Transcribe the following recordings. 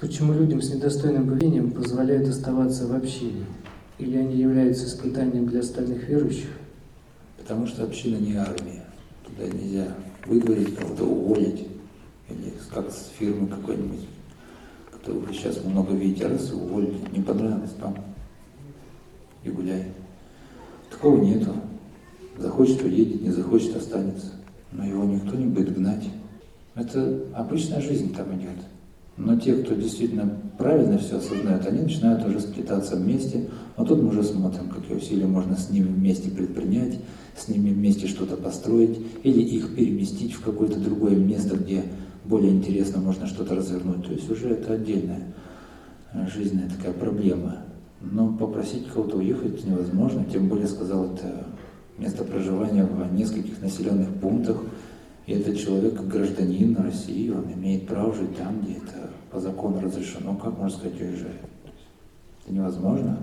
Почему людям с недостойным поведением позволяют оставаться в общине? Или они являются испытанием для остальных верующих? Потому что община не армия. Туда нельзя выдворить кого-то, уволить. Или как с фирмы какой-нибудь, которую вы сейчас много видите, раз уволили, не понравилось, там и гуляй. Такого нету. Захочет уедет, не захочет останется. Но его никто не будет гнать. Это обычная жизнь там идет. Но те, кто действительно правильно все осознают, они начинают уже сплетаться вместе. А тут мы уже смотрим, какие усилия можно с ними вместе предпринять, с ними вместе что-то построить, или их переместить в какое-то другое место, где более интересно можно что-то развернуть. То есть уже это отдельная жизненная такая проблема. Но попросить кого-то уехать невозможно, тем более сказал это место проживания в нескольких населенных пунктах. И этот человек, гражданин России, он имеет право жить там, где это по закону разрешено. Как можно сказать, уезжает? Это невозможно.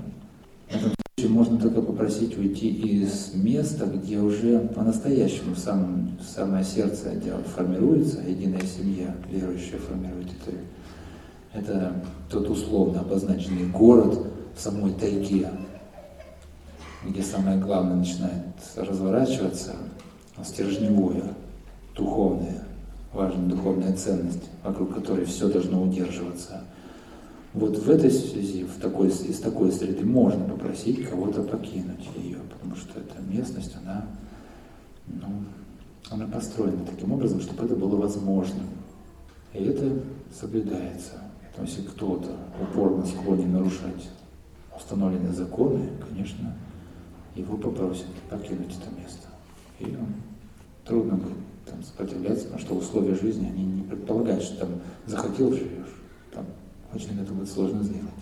В этом случае можно только попросить уйти из места, где уже по-настоящему в самое сердце дела формируется, единая семья верующая формирует это. Это тот условно обозначенный город в самой тайге, где самое главное начинает разворачиваться, стержневое, духовное, важная духовная ценность, вокруг которой все должно удерживаться. Вот в этой связи, в такой, из такой среды можно попросить кого-то покинуть ее, потому что эта местность, она, ну, она построена таким образом, чтобы это было возможным. И это соблюдается. Поэтому если кто-то упорно склонен нарушать установленные законы, конечно, его попросят покинуть это место. И он трудно будет там, сопротивляться, потому что условия жизни, они не предполагают, что там захотел живешь, там очень это будет сложно сделать.